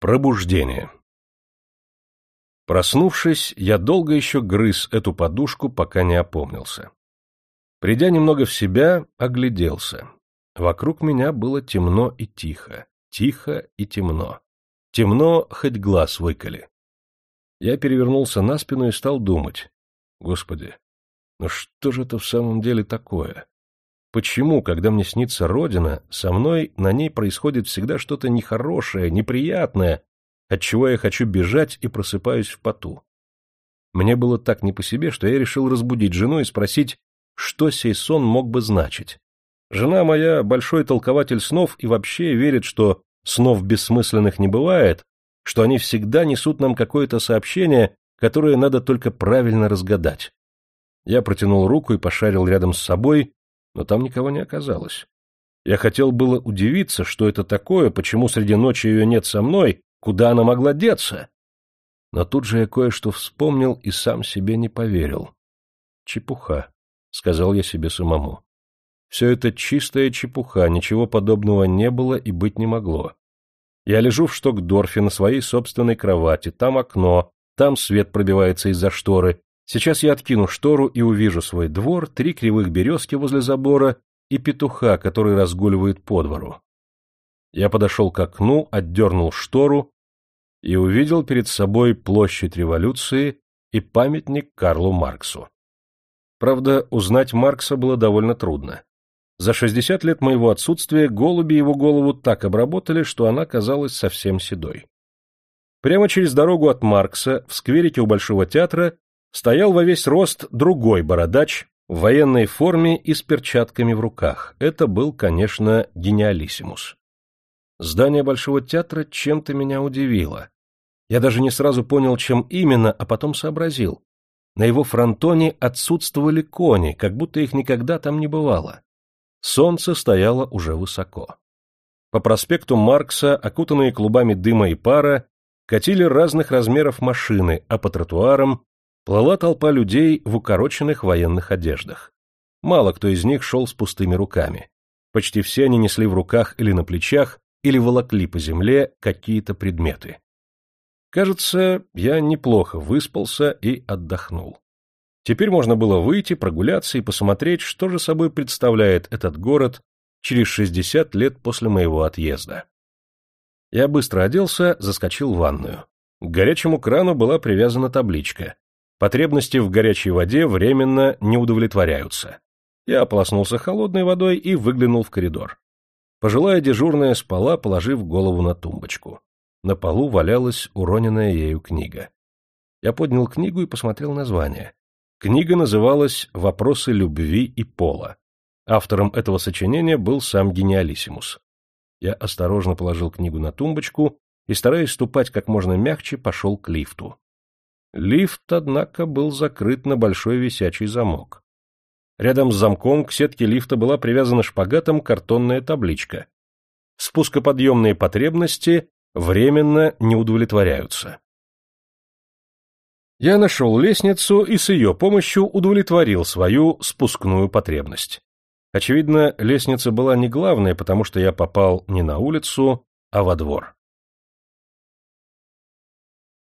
Пробуждение Проснувшись, я долго еще грыз эту подушку, пока не опомнился. Придя немного в себя, огляделся. Вокруг меня было темно и тихо, тихо и темно. Темно, хоть глаз выколи. Я перевернулся на спину и стал думать. Господи, ну что же это в самом деле такое? Почему, когда мне снится Родина, со мной на ней происходит всегда что-то нехорошее, неприятное, от чего я хочу бежать и просыпаюсь в поту? Мне было так не по себе, что я решил разбудить жену и спросить, что сей сон мог бы значить. Жена моя большой толкователь снов и вообще верит, что снов бессмысленных не бывает, что они всегда несут нам какое-то сообщение, которое надо только правильно разгадать. Я протянул руку и пошарил рядом с собой, но там никого не оказалось. Я хотел было удивиться, что это такое, почему среди ночи ее нет со мной, куда она могла деться. Но тут же я кое-что вспомнил и сам себе не поверил. Чепуха, — сказал я себе самому. Все это чистая чепуха, ничего подобного не было и быть не могло. Я лежу в Штокдорфе на своей собственной кровати, там окно, там свет пробивается из-за шторы, Сейчас я откину штору и увижу свой двор, три кривых березки возле забора и петуха, который разгуливает по двору. Я подошел к окну, отдернул штору и увидел перед собой площадь революции и памятник Карлу Марксу. Правда, узнать Маркса было довольно трудно. За 60 лет моего отсутствия голуби его голову так обработали, что она казалась совсем седой. Прямо через дорогу от Маркса, в скверике у Большого театра, стоял во весь рост другой бородач в военной форме и с перчатками в руках. Это был, конечно, гениалиссимус. Здание Большого театра чем-то меня удивило. Я даже не сразу понял, чем именно, а потом сообразил. На его фронтоне отсутствовали кони, как будто их никогда там не бывало. Солнце стояло уже высоко. По проспекту Маркса, окутанные клубами дыма и пара, катили разных размеров машины, а по тротуарам плыла толпа людей в укороченных военных одеждах. Мало кто из них шел с пустыми руками. Почти все они несли в руках или на плечах, или волокли по земле какие-то предметы. Кажется, я неплохо выспался и отдохнул. Теперь можно было выйти, прогуляться и посмотреть, что же собой представляет этот город через 60 лет после моего отъезда. Я быстро оделся, заскочил в ванную. К горячему крану была привязана табличка Потребности в горячей воде временно не удовлетворяются. Я ополоснулся холодной водой и выглянул в коридор. Пожилая дежурная спала, положив голову на тумбочку. На полу валялась уроненная ею книга. Я поднял книгу и посмотрел название. Книга называлась «Вопросы любви и пола». Автором этого сочинения был сам гениалиссимус. Я осторожно положил книгу на тумбочку и, стараясь ступать как можно мягче, пошел к лифту. Лифт, однако, был закрыт на большой висячий замок. Рядом с замком к сетке лифта была привязана шпагатом картонная табличка. Спускоподъемные потребности временно не удовлетворяются. Я нашел лестницу и с ее помощью удовлетворил свою спускную потребность. Очевидно, лестница была не главная, потому что я попал не на улицу, а во двор.